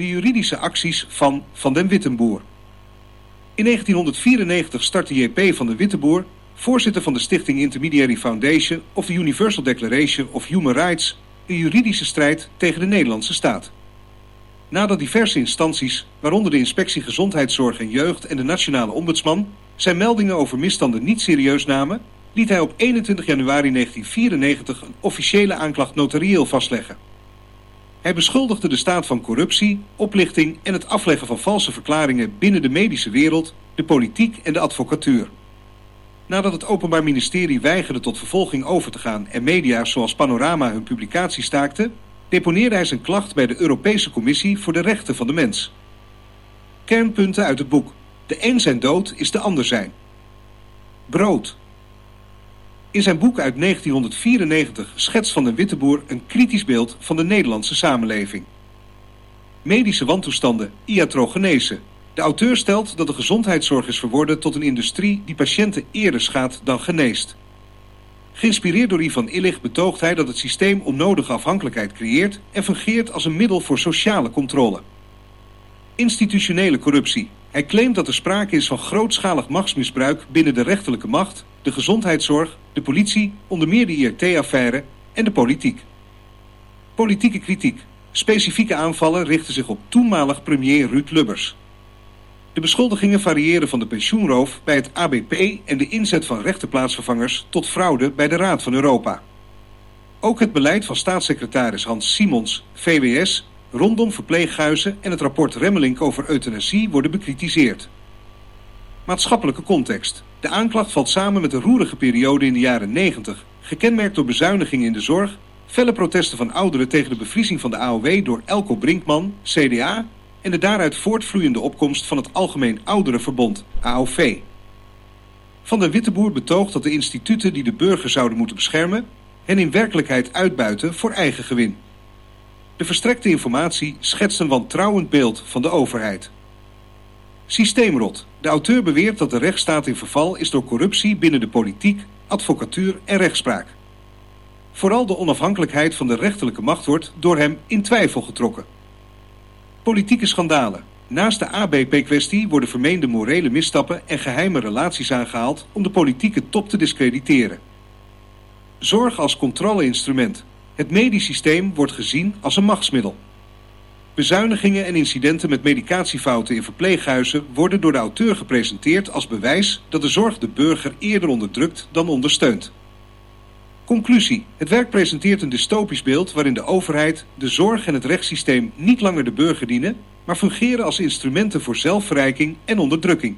de juridische acties van Van den Wittenboer. In 1994 startte JP van den Wittenboer, voorzitter van de stichting Intermediary Foundation of de Universal Declaration of Human Rights, een juridische strijd tegen de Nederlandse staat. Nadat diverse instanties, waaronder de Inspectie Gezondheidszorg en Jeugd en de Nationale Ombudsman, zijn meldingen over misstanden niet serieus namen, liet hij op 21 januari 1994 een officiële aanklacht notarieel vastleggen. Hij beschuldigde de staat van corruptie, oplichting en het afleggen van valse verklaringen binnen de medische wereld, de politiek en de advocatuur. Nadat het Openbaar Ministerie weigerde tot vervolging over te gaan en media zoals Panorama hun publicatie staakten, deponeerde hij zijn klacht bij de Europese Commissie voor de Rechten van de Mens. Kernpunten uit het boek. De een zijn dood is de ander zijn. Brood. In zijn boek uit 1994 schetst Van den Witteboer een kritisch beeld van de Nederlandse samenleving. Medische wantoestanden, iatrogenese. De auteur stelt dat de gezondheidszorg is verworden tot een industrie die patiënten eerder schaadt dan geneest. Geïnspireerd door Ivan Illich betoogt hij dat het systeem onnodige afhankelijkheid creëert en fungeert als een middel voor sociale controle. Institutionele corruptie. Hij claimt dat er sprake is van grootschalig machtsmisbruik binnen de rechterlijke macht, de gezondheidszorg, de politie, onder meer de IRT-affaire en de politiek. Politieke kritiek. Specifieke aanvallen richten zich op toenmalig premier Ruud Lubbers. De beschuldigingen variëren van de pensioenroof bij het ABP en de inzet van rechterplaatsvervangers tot fraude bij de Raad van Europa. Ook het beleid van staatssecretaris Hans Simons, VWS, rondom verpleeghuizen en het rapport Remmelink over euthanasie worden bekritiseerd. Maatschappelijke context. De aanklacht valt samen met de roerige periode in de jaren 90, gekenmerkt door bezuinigingen in de zorg, felle protesten van ouderen tegen de bevriezing van de AOW door Elko Brinkman, CDA, en de daaruit voortvloeiende opkomst van het Algemeen Ouderenverbond, AOV. Van der Witteboer betoogt dat de instituten die de burger zouden moeten beschermen, hen in werkelijkheid uitbuiten voor eigen gewin. De verstrekte informatie schetst een wantrouwend beeld van de overheid. Systeemrot. De auteur beweert dat de rechtsstaat in verval is door corruptie binnen de politiek, advocatuur en rechtspraak. Vooral de onafhankelijkheid van de rechterlijke macht wordt door hem in twijfel getrokken. Politieke schandalen. Naast de ABP-kwestie worden vermeende morele misstappen en geheime relaties aangehaald om de politieke top te discrediteren. Zorg als controleinstrument. Het medisch systeem wordt gezien als een machtsmiddel. Bezuinigingen en incidenten met medicatiefouten in verpleeghuizen worden door de auteur gepresenteerd als bewijs dat de zorg de burger eerder onderdrukt dan ondersteunt. Conclusie. Het werk presenteert een dystopisch beeld waarin de overheid, de zorg en het rechtssysteem niet langer de burger dienen, maar fungeren als instrumenten voor zelfverrijking en onderdrukking.